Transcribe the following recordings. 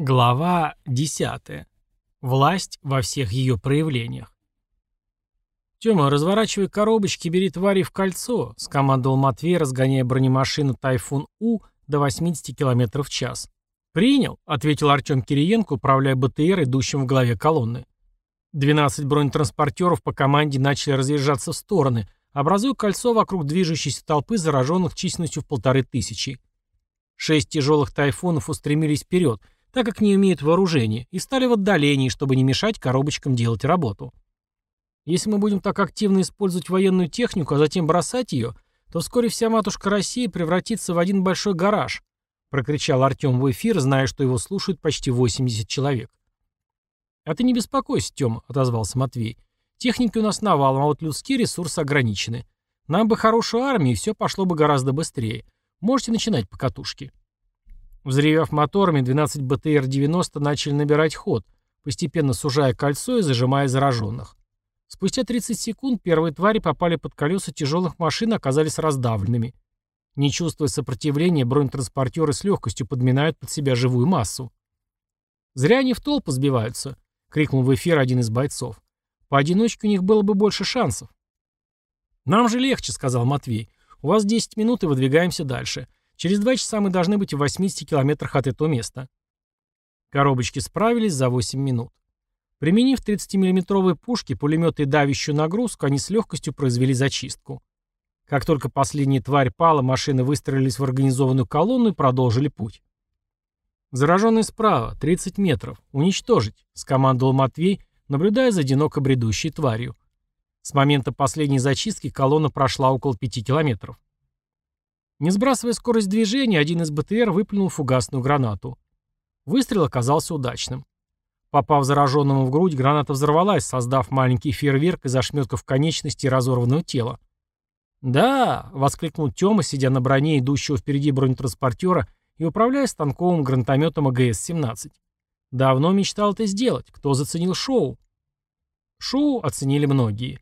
Глава 10. Власть во всех ее проявлениях. «Тёма, разворачивай коробочки, бери твари в кольцо», — скомандовал Матвей, разгоняя бронемашину «Тайфун-У» до 80 км в час. «Принял», — ответил Артём Кириенко, управляя БТР, идущим в голове колонны. 12 бронетранспортеров по команде начали разъезжаться в стороны, образуя кольцо вокруг движущейся толпы зараженных численностью в полторы тысячи. Шесть тяжелых «Тайфунов» устремились вперед — так как не имеют вооружения, и стали в отдалении, чтобы не мешать коробочкам делать работу. Если мы будем так активно использовать военную технику, а затем бросать ее, то вскоре вся матушка России превратится в один большой гараж, прокричал Артем в эфир, зная, что его слушают почти 80 человек. «А ты не беспокойся, Тёма», — отозвался Матвей. «Техники у нас навалом, а вот людские ресурсы ограничены. Нам бы хорошую армию, и все пошло бы гораздо быстрее. Можете начинать по катушке». Взревев моторами, 12 БТР-90 начали набирать ход, постепенно сужая кольцо и зажимая зараженных. Спустя 30 секунд первые твари попали под колеса тяжелых машин и оказались раздавленными. Не чувствуя сопротивления, бронетранспортеры с легкостью подминают под себя живую массу. «Зря они в толпу сбиваются», — крикнул в эфир один из бойцов. «Поодиночке у них было бы больше шансов». «Нам же легче», — сказал Матвей. «У вас 10 минут и выдвигаемся дальше. Через два часа мы должны быть в 80 километрах от этого места. Коробочки справились за 8 минут. Применив 30-миллиметровые пушки, пулеметы и давящую нагрузку, они с легкостью произвели зачистку. Как только последняя тварь пала, машины выстроились в организованную колонну и продолжили путь. «Зараженный справа, 30 метров. Уничтожить», — скомандовал Матвей, наблюдая за одиноко бредущей тварью. С момента последней зачистки колонна прошла около 5 километров. Не сбрасывая скорость движения, один из БТР выплюнул фугасную гранату. Выстрел оказался удачным. Попав зараженному в грудь, граната взорвалась, создав маленький фейерверк из ошметков конечности и разорванного тела. «Да!» — воскликнул Тёма, сидя на броне идущего впереди бронетранспортера и управляя станковым гранатометом АГС-17. «Давно мечтал это сделать. Кто заценил шоу?» Шоу оценили многие.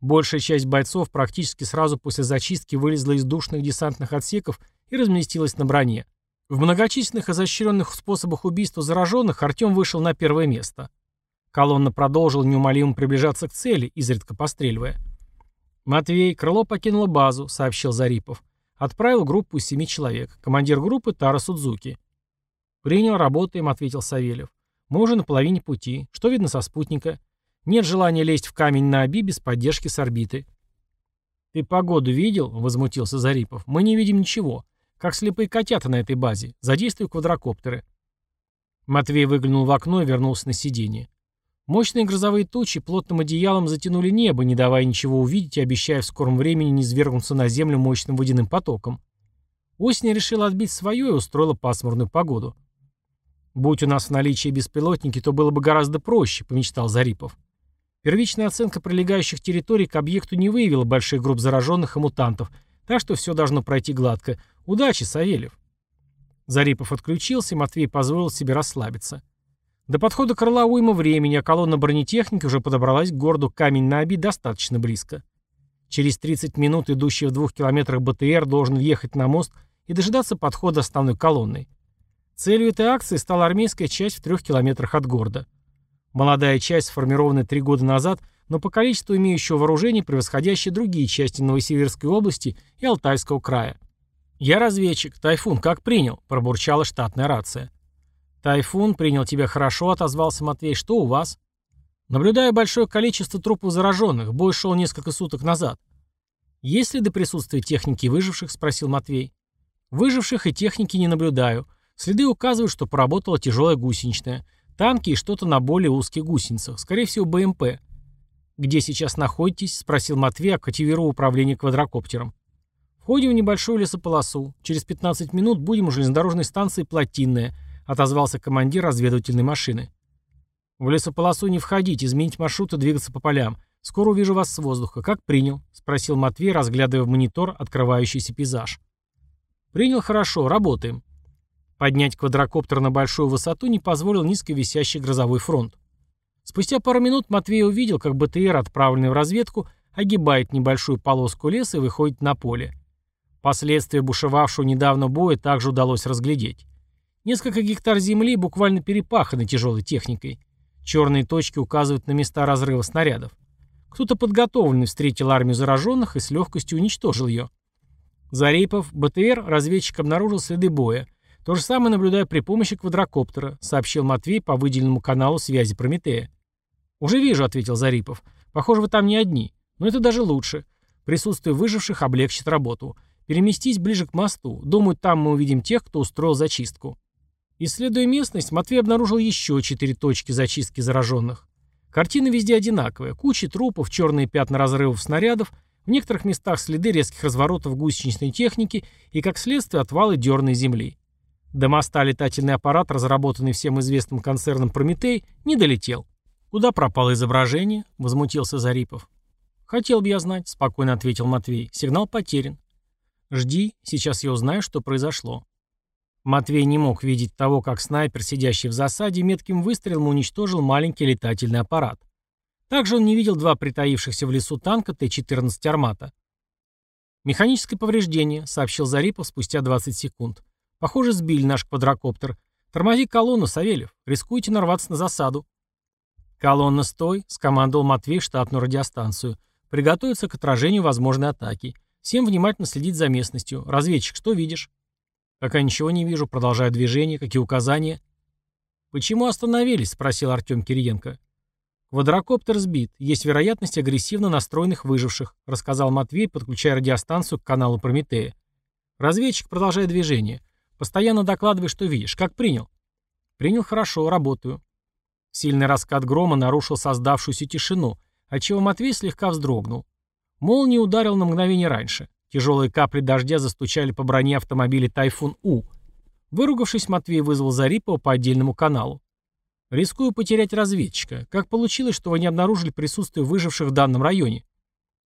Большая часть бойцов практически сразу после зачистки вылезла из душных десантных отсеков и разместилась на броне. В многочисленных изощренных способах убийства зараженных Артем вышел на первое место. Колонна продолжила неумолимо приближаться к цели, изредка постреливая. «Матвей, крыло покинуло базу», — сообщил Зарипов. Отправил группу из семи человек. Командир группы Тара Судзуки. «Принял, работаем», — ответил Савельев. «Мы уже на половине пути. Что видно со спутника?» Нет желания лезть в камень на оби без поддержки с орбиты. «Ты погоду видел?» — возмутился Зарипов. «Мы не видим ничего. Как слепые котята на этой базе. Задействуй квадрокоптеры». Матвей выглянул в окно и вернулся на сиденье. Мощные грозовые тучи плотным одеялом затянули небо, не давая ничего увидеть и обещая в скором времени не свергнуться на землю мощным водяным потоком. Осень решила отбить свое и устроила пасмурную погоду. «Будь у нас в наличии беспилотники, то было бы гораздо проще», — помечтал Зарипов. Первичная оценка прилегающих территорий к объекту не выявила больших групп зараженных и мутантов, так что все должно пройти гладко. Удачи, Савельев. Зарипов отключился, и Матвей позволил себе расслабиться. До подхода крыла уйма времени, а колонна бронетехники уже подобралась к городу Камень-на-Оби достаточно близко. Через 30 минут идущий в двух километрах БТР должен въехать на мост и дожидаться подхода основной колонны. Целью этой акции стала армейская часть в трех километрах от города. Молодая часть, сформированная три года назад, но по количеству имеющего вооружений превосходящая другие части Новосибирской области и Алтайского края. «Я разведчик. Тайфун как принял?» – пробурчала штатная рация. «Тайфун принял тебя хорошо», – отозвался Матвей. «Что у вас?» «Наблюдаю большое количество трупов зараженных. Бой шел несколько суток назад». «Есть ли до присутствия техники выживших?» – спросил Матвей. «Выживших и техники не наблюдаю. Следы указывают, что поработала тяжелая гусеничная. Танки и что-то на более узких гусеницах. Скорее всего, БМП. «Где сейчас находитесь?» — спросил Матвей, активировав управление квадрокоптером. «Входим в небольшую лесополосу. Через 15 минут будем у железнодорожной станции «Плотинная», — отозвался командир разведывательной машины. «В лесополосу не входить, изменить маршрут и двигаться по полям. Скоро увижу вас с воздуха. Как принял?» — спросил Матвей, разглядывая в монитор открывающийся пейзаж. «Принял хорошо, работаем». Поднять квадрокоптер на большую высоту не позволил низко висящий грозовой фронт. Спустя пару минут Матвей увидел, как БТР, отправленный в разведку, огибает небольшую полоску леса и выходит на поле. Последствия бушевавшего недавно боя также удалось разглядеть. Несколько гектар земли буквально перепаханы тяжелой техникой. Черные точки указывают на места разрыва снарядов. Кто-то подготовленный встретил армию зараженных и с легкостью уничтожил ее. Зарипов, БТР, разведчик обнаружил следы боя. То же самое наблюдаю при помощи квадрокоптера, сообщил Матвей по выделенному каналу связи Прометея. «Уже вижу», — ответил Зарипов. «Похоже, вы там не одни. Но это даже лучше. Присутствие выживших облегчит работу. Переместись ближе к мосту. Думаю, там мы увидим тех, кто устроил зачистку». Исследуя местность, Матвей обнаружил еще четыре точки зачистки зараженных. Картина везде одинаковая. Куча трупов, черные пятна разрывов снарядов, в некоторых местах следы резких разворотов гусеничной техники и, как следствие, отвалы дерной земли. До моста летательный аппарат, разработанный всем известным концерном «Прометей», не долетел. «Куда пропало изображение?» — возмутился Зарипов. «Хотел бы я знать», — спокойно ответил Матвей. «Сигнал потерян». «Жди, сейчас я узнаю, что произошло». Матвей не мог видеть того, как снайпер, сидящий в засаде, метким выстрелом уничтожил маленький летательный аппарат. Также он не видел два притаившихся в лесу танка Т-14 «Армата». «Механическое повреждение», — сообщил Зарипов спустя 20 секунд. «Похоже, сбили наш квадрокоптер. Тормози колонну, Савельев. Рискуете нарваться на засаду». «Колонна, стой», — скомандовал Матвей штатную радиостанцию. «Приготовиться к отражению возможной атаки. Всем внимательно следить за местностью. Разведчик, что видишь?» «Пока ничего не вижу. Продолжаю движение. Какие указания?» «Почему остановились?» — спросил Артем Кириенко. «Квадрокоптер сбит. Есть вероятность агрессивно настроенных выживших», рассказал Матвей, подключая радиостанцию к каналу Прометея. «Разведчик, продолжай движение. Постоянно докладывай, что видишь. Как принял?» «Принял хорошо. Работаю». Сильный раскат грома нарушил создавшуюся тишину, отчего Матвей слегка вздрогнул. Молния ударил на мгновение раньше. Тяжелые капли дождя застучали по броне автомобиля «Тайфун-У». Выругавшись, Матвей вызвал Зарипова по отдельному каналу. Рискую потерять разведчика. Как получилось, что вы не обнаружили присутствие выживших в данном районе?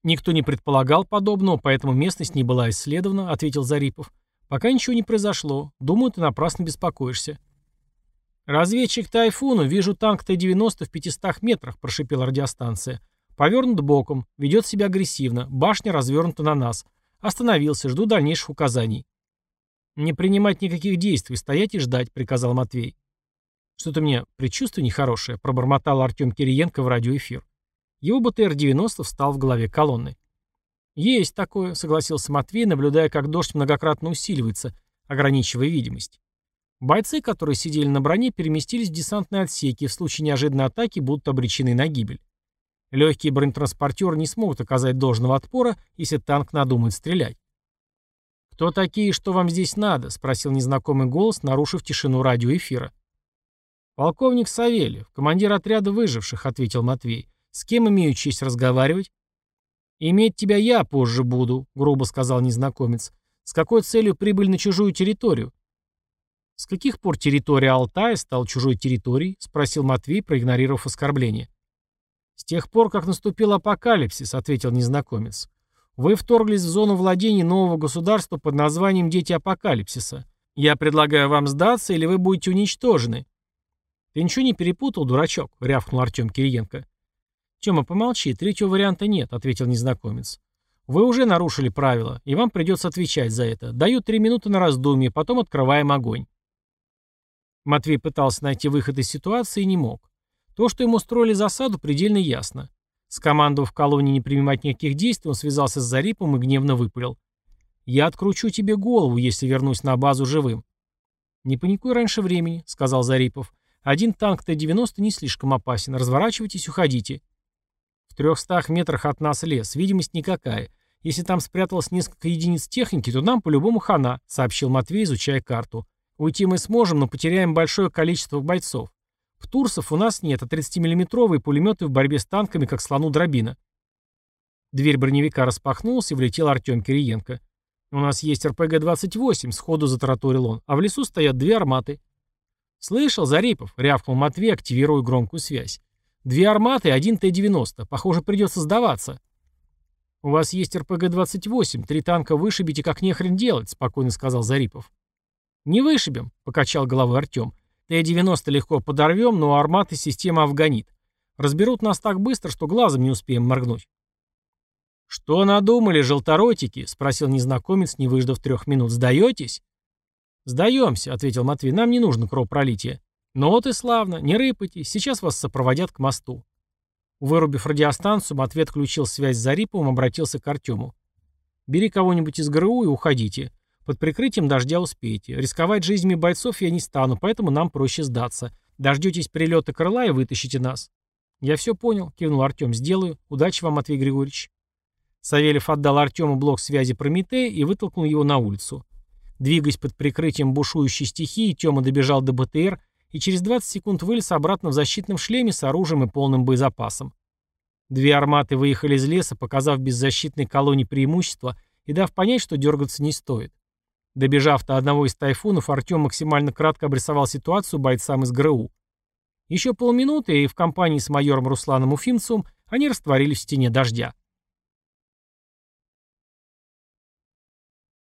Никто не предполагал подобного, поэтому местность не была исследована, ответил Зарипов. Пока ничего не произошло. Думаю, ты напрасно беспокоишься. Разведчик Тайфуну, вижу танк Т-90 в 500 метрах, прошипела радиостанция. Повернут боком, ведет себя агрессивно, башня развернута на нас. Остановился, жду дальнейших указаний. «Не принимать никаких действий, стоять и ждать», — приказал Матвей. «Что-то мне предчувствие нехорошее», — пробормотал Артем Кириенко в радиоэфир. Его БТР-90 встал в голове колонны. «Есть такое», — согласился Матвей, наблюдая, как дождь многократно усиливается, ограничивая видимость. Бойцы, которые сидели на броне, переместились в десантные отсеки и в случае неожиданной атаки будут обречены на гибель. Легкие бронетранспортеры не смогут оказать должного отпора, если танк надумает стрелять. «Кто такие, что вам здесь надо?» — спросил незнакомый голос, нарушив тишину радиоэфира. «Полковник Савельев, командир отряда выживших», — ответил Матвей. «С кем имею честь разговаривать?» «Иметь тебя я позже буду», — грубо сказал незнакомец. «С какой целью прибыль на чужую территорию?» «С каких пор территория Алтая стала чужой территорией?» — спросил Матвей, проигнорировав оскорбление. «С тех пор, как наступил апокалипсис», — ответил незнакомец. «Вы вторглись в зону владений нового государства под названием «Дети апокалипсиса». Я предлагаю вам сдаться, или вы будете уничтожены. «Ты ничего не перепутал, дурачок?» — рявкнул Артем Кириенко. «Тема, помолчи, третьего варианта нет», — ответил незнакомец. «Вы уже нарушили правила, и вам придется отвечать за это. Даю три минуты на раздумье, потом открываем огонь». Матвей пытался найти выход из ситуации и не мог. То, что ему устроили засаду, предельно ясно. Скомандовав колонии не принимать никаких действий, он связался с Зарипом и гневно выпалил. «Я откручу тебе голову, если вернусь на базу живым». «Не паникуй раньше времени», — сказал Зарипов. Один танк Т-90 не слишком опасен. Разворачивайтесь, уходите. Трехстах метрах от нас лес. Видимость никакая. Если там спряталось несколько единиц техники, то нам по-любому хана, сообщил Матвей, изучая карту. Уйти мы сможем, но потеряем большое количество бойцов. Птурсов у нас нет, а 30-миллиметровые пулеметы в борьбе с танками, как слону дробина. Дверь броневика распахнулась, и влетел Артем Кириенко. «У нас есть РПГ-28», — сходу затараторил он, «а в лесу стоят две арматы. «Слышал, Зарипов?» — рявкнул Матвей, активируя громкую связь. «Две арматы один Т-90. Похоже, придется сдаваться». «У вас есть РПГ-28. Три танка вышибите, как нехрен делать», — спокойно сказал Зарипов. «Не вышибем», — покачал головой Артем. «Т-90 легко подорвем, но арматы система афганит. Разберут нас так быстро, что глазом не успеем моргнуть». «Что надумали, желторотики?» — спросил незнакомец, не выждав трех минут. «Сдаетесь?» «Сдаемся», — ответил Матвей, — «нам не нужно кровопролитие». «Ну вот и славно, не рыпайтесь, сейчас вас сопроводят к мосту». Вырубив радиостанцию, Матвей отключил связь с Зариповым, обратился к Артему. «Бери кого-нибудь из ГРУ и уходите. Под прикрытием дождя успеете. Рисковать жизнями бойцов я не стану, поэтому нам проще сдаться. Дождетесь прилета крыла и вытащите нас». «Я все понял», — кивнул Артем. «Сделаю. Удачи вам, Матвей Григорьевич». Савельев отдал Артему блок связи Прометея и вытолкнул его на улицу. Двигаясь под прикрытием бушующей стихии, Тёма добежал до БТР и через 20 секунд вылез обратно в защитном шлеме с оружием и полным боезапасом. Две арматы выехали из леса, показав беззащитной колонии преимущество и дав понять, что дергаться не стоит. Добежав до одного из тайфунов, Артем максимально кратко обрисовал ситуацию бойцам из ГРУ. Еще полминуты, и в компании с майором Русланом Уфимцевым они растворились в стене дождя.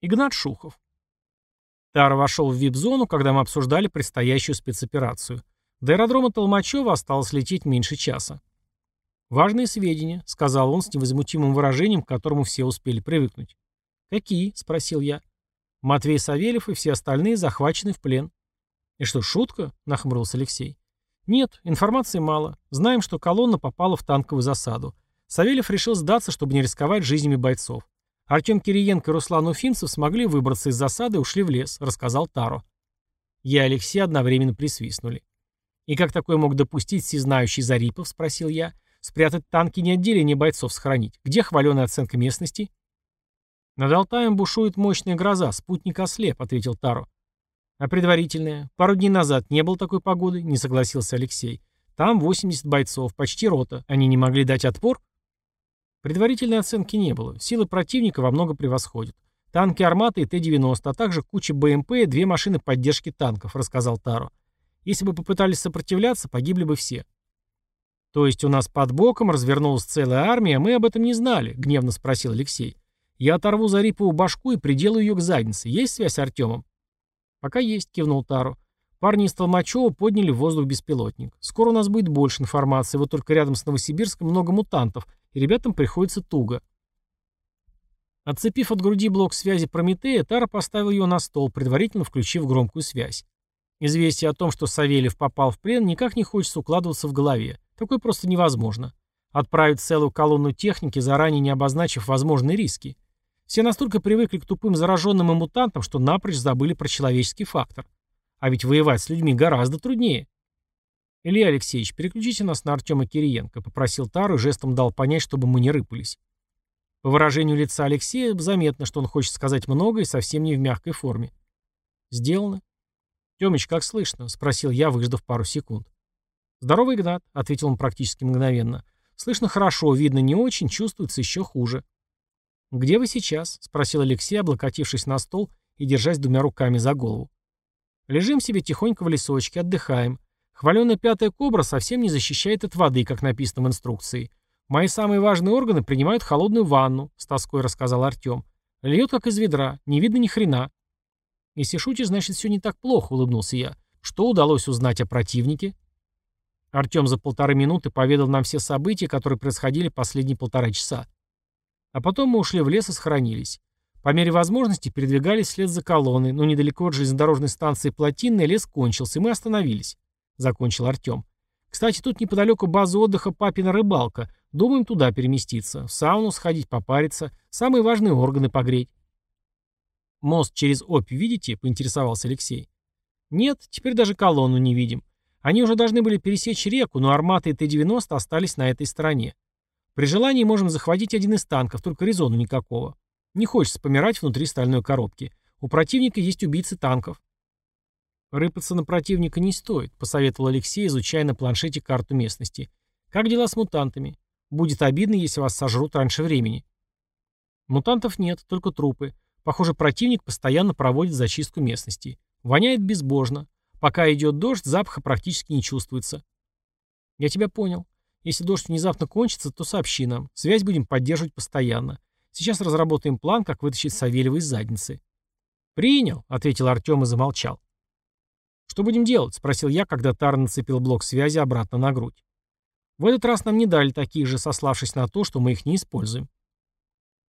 Игнат Шухов. Тара вошел в вип-зону, когда мы обсуждали предстоящую спецоперацию. До аэродрома Толмачева осталось лететь меньше часа. «Важные сведения», — сказал он с невозмутимым выражением, к которому все успели привыкнуть. «Какие?» — спросил я. «Матвей Савельев и все остальные захвачены в плен». «И что, шутка?» — нахмурился Алексей. «Нет, информации мало. Знаем, что колонна попала в танковую засаду. Савельев решил сдаться, чтобы не рисковать жизнями бойцов. Артем Кириенко и Руслан Уфимцев смогли выбраться из засады и ушли в лес, рассказал Таро. Я и Алексей одновременно присвистнули. «И как такое мог допустить всезнающий Зарипов?» – спросил я. «Спрятать танки не отделение бойцов сохранить. Где хваленая оценка местности?» «Над Алтаем бушует мощная гроза, спутник ослеп», — ответил Таро. «А предварительная? Пару дней назад не было такой погоды», — не согласился Алексей. «Там 80 бойцов, почти рота. Они не могли дать отпор?» Предварительной оценки не было. Силы противника во много превосходят. Танки «Армата» и Т-90, а также куча БМП и две машины поддержки танков, рассказал Таро. Если бы попытались сопротивляться, погибли бы все. То есть у нас под боком развернулась целая армия, а мы об этом не знали, гневно спросил Алексей. Я оторву Зарипову башку и приделаю ее к заднице. Есть связь с Артемом? Пока есть, кивнул Таро. Парни из Толмачева подняли в воздух беспилотник. Скоро у нас будет больше информации, вот только рядом с Новосибирском много мутантов, и ребятам приходится туго. Отцепив от груди блок связи Прометея, Тара поставил его на стол, предварительно включив громкую связь. Известие о том, что Савельев попал в плен, никак не хочется укладываться в голове. Такое просто невозможно. Отправить целую колонну техники, заранее не обозначив возможные риски. Все настолько привыкли к тупым зараженным и мутантам, что напрочь забыли про человеческий фактор. А ведь воевать с людьми гораздо труднее. «Илья Алексеевич, переключите нас на Артема Кириенко», — попросил Тару и жестом дал понять, чтобы мы не рыпались. По выражению лица Алексея заметно, что он хочет сказать много и совсем не в мягкой форме. «Сделано». «Тёмыч, как слышно?» — спросил я, выждав пару секунд. «Здорово, Игнат», — ответил он практически мгновенно. «Слышно хорошо, видно не очень, чувствуется еще хуже». «Где вы сейчас?» — спросил Алексей, облокотившись на стол и держась двумя руками за голову. Лежим себе тихонько в лесочке, отдыхаем. Хваленая пятая кобра совсем не защищает от воды, как написано в инструкции. Мои самые важные органы принимают холодную ванну, с тоской рассказал Артем. Льет, как из ведра, не видно ни хрена. Если шутишь, значит, все не так плохо, улыбнулся я. Что удалось узнать о противнике? Артем за полторы минуты поведал нам все события, которые происходили последние полтора часа. А потом мы ушли в лес и сохранились. По мере возможности передвигались вслед за колонной, но недалеко от железнодорожной станции Плотинная лес кончился, и мы остановились. Закончил Артем. Кстати, тут неподалеку база отдыха «Папина рыбалка». Думаем туда переместиться. В сауну сходить, попариться. Самые важные органы погреть. «Мост через Обь видите?» — поинтересовался Алексей. «Нет, теперь даже колонну не видим. Они уже должны были пересечь реку, но арматы и Т-90 остались на этой стороне. При желании можем захватить один из танков, только резону никакого. Не хочется помирать внутри стальной коробки. У противника есть убийцы танков. Рыпаться на противника не стоит, посоветовал Алексей, изучая на планшете карту местности. Как дела с мутантами? Будет обидно, если вас сожрут раньше времени. Мутантов нет, только трупы. Похоже, противник постоянно проводит зачистку местности. Воняет безбожно. Пока идет дождь, запаха практически не чувствуется. Я тебя понял. Если дождь внезапно кончится, то сообщи нам. Связь будем поддерживать постоянно. Сейчас разработаем план, как вытащить Савельева из задницы». «Принял», — ответил Артем и замолчал. «Что будем делать?» — спросил я, когда Тар нацепил блок связи обратно на грудь. В этот раз нам не дали таких же, сославшись на то, что мы их не используем.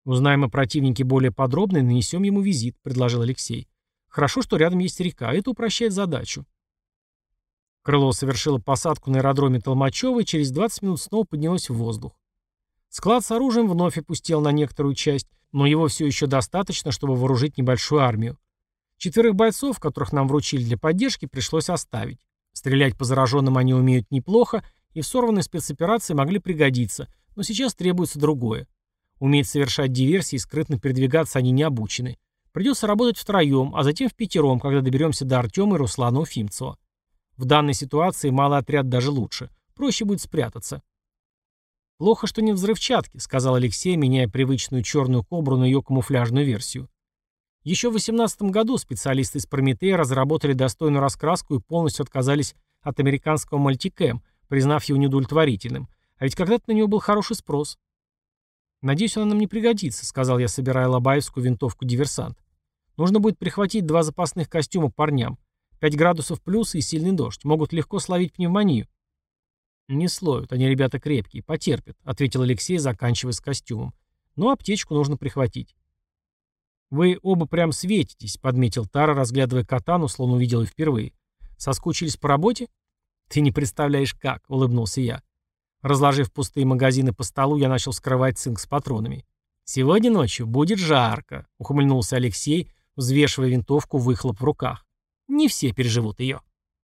«Узнаем о противнике более подробно и нанесем ему визит», — предложил Алексей. Хорошо, что рядом есть река, это упрощает задачу. Крыло совершило посадку на аэродроме Толмачева и через 20 минут снова поднялось в воздух. Склад с оружием вновь опустел на некоторую часть, но его все еще достаточно, чтобы вооружить небольшую армию. Четверых бойцов, которых нам вручили для поддержки, пришлось оставить. Стрелять по зараженным они умеют неплохо, и в сорванной спецоперации могли пригодиться, но сейчас требуется другое. Уметь совершать диверсии и скрытно передвигаться они не обучены. Придется работать втроем, а затем в пятером, когда доберемся до Артема и Руслана Уфимцева. В данной ситуации малый отряд даже лучше. Проще будет спрятаться. «Плохо, что не взрывчатки», — сказал Алексей, меняя привычную черную кобру на ее камуфляжную версию. Еще в 2018 году специалисты из Прометея разработали достойную раскраску и полностью отказались от американского мультикэм, признав его неудовлетворительным. А ведь когда-то на него был хороший спрос. «Надеюсь, она нам не пригодится», — сказал я, собирая лобаевскую винтовку «Диверсант». «Нужно будет прихватить два запасных костюма парням. 5 градусов плюс и сильный дождь. Могут легко словить пневмонию». «Не словят, они ребята крепкие, потерпят», — ответил Алексей, заканчивая с костюмом. «Но аптечку нужно прихватить». «Вы оба прям светитесь», — подметил Тара, разглядывая катану, словно увидел ее впервые. «Соскучились по работе?» «Ты не представляешь, как», — улыбнулся я. Разложив пустые магазины по столу, я начал скрывать цинк с патронами. «Сегодня ночью будет жарко», — ухмыльнулся Алексей, взвешивая винтовку выхлоп в руках. «Не все переживут ее».